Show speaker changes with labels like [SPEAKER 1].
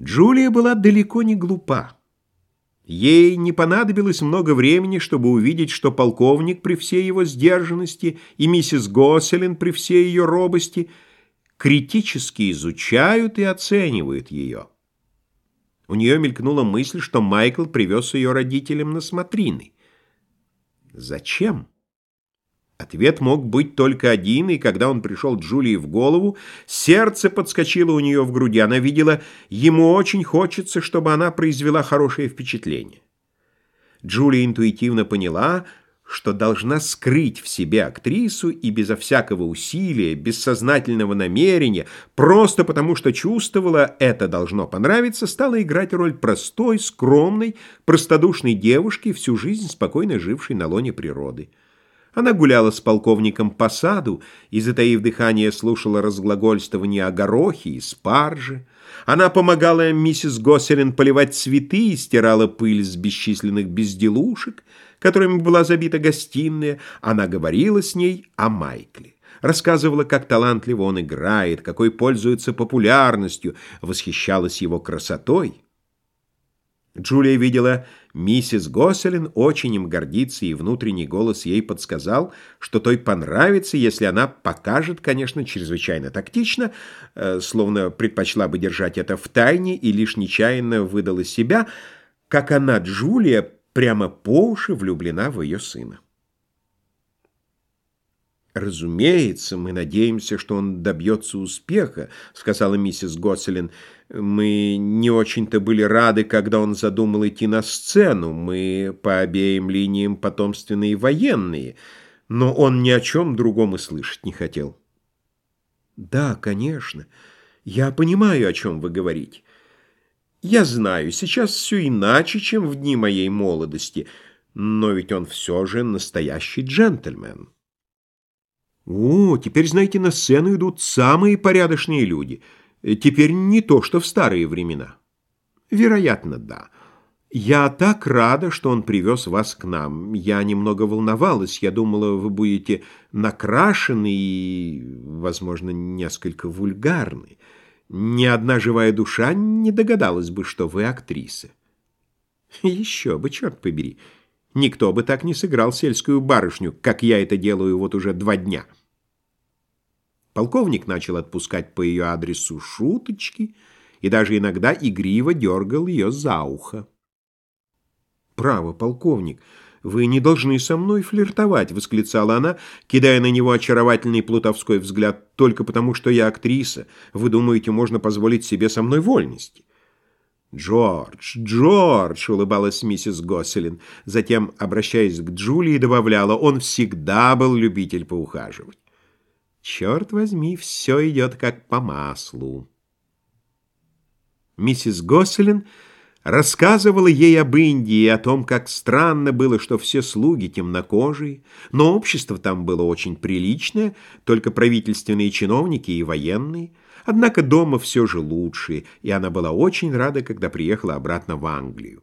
[SPEAKER 1] Джулия была далеко не глупа. Ей не понадобилось много времени, чтобы увидеть, что полковник при всей его сдержанности и миссис Госселин при всей ее робости критически изучают и оценивают ее. У нее мелькнула мысль, что Майкл привез ее родителям на смотрины. Зачем? Ответ мог быть только один, и когда он пришел Джулии в голову, сердце подскочило у нее в груди. Она видела, ему очень хочется, чтобы она произвела хорошее впечатление. Джулия интуитивно поняла, что должна скрыть в себе актрису и безо всякого усилия, без сознательного намерения, просто потому что чувствовала, это должно понравиться, стала играть роль простой, скромной, простодушной девушки, всю жизнь спокойно жившей на лоне природы. Она гуляла с полковником по саду и, затаив дыхание, слушала разглагольствование о горохе и спарже. Она помогала миссис Госселин поливать цветы и стирала пыль с бесчисленных безделушек, которыми была забита гостиная. Она говорила с ней о Майкле. Рассказывала, как талантливо он играет, какой пользуется популярностью, восхищалась его красотой. Джулия видела, миссис Госселин очень им гордится, и внутренний голос ей подсказал, что той понравится, если она покажет, конечно, чрезвычайно тактично, э, словно предпочла бы держать это в тайне и лишь нечаянно выдала себя, как она, Джулия, прямо по уши влюблена в ее сына. «Разумеется, мы надеемся, что он добьется успеха», — сказала миссис Госселин. «Мы не очень-то были рады, когда он задумал идти на сцену. Мы по обеим линиям потомственные военные, но он ни о чем другом и слышать не хотел». «Да, конечно. Я понимаю, о чем вы говорите. Я знаю, сейчас все иначе, чем в дни моей молодости, но ведь он все же настоящий джентльмен». О, теперь, знаете, на сцену идут самые порядочные люди. Теперь не то, что в старые времена. Вероятно, да. Я так рада, что он привез вас к нам. Я немного волновалась. Я думала, вы будете накрашены и, возможно, несколько вульгарны. Ни одна живая душа не догадалась бы, что вы актриса. Еще бы, черт побери. Никто бы так не сыграл сельскую барышню, как я это делаю вот уже два дня. Полковник начал отпускать по ее адресу шуточки и даже иногда игриво дергал ее за ухо. «Право, полковник, вы не должны со мной флиртовать», — восклицала она, кидая на него очаровательный плутовской взгляд, «только потому, что я актриса. Вы думаете, можно позволить себе со мной вольности?» «Джордж, Джордж!» — улыбалась миссис Госселин. Затем, обращаясь к Джулии, добавляла, «он всегда был любитель поухаживать». Черт возьми, все идет как по маслу. Миссис Госселин рассказывала ей об Индии о том, как странно было, что все слуги темнокожие, но общество там было очень приличное, только правительственные чиновники и военные. Однако дома все же лучше, и она была очень рада, когда приехала обратно в Англию.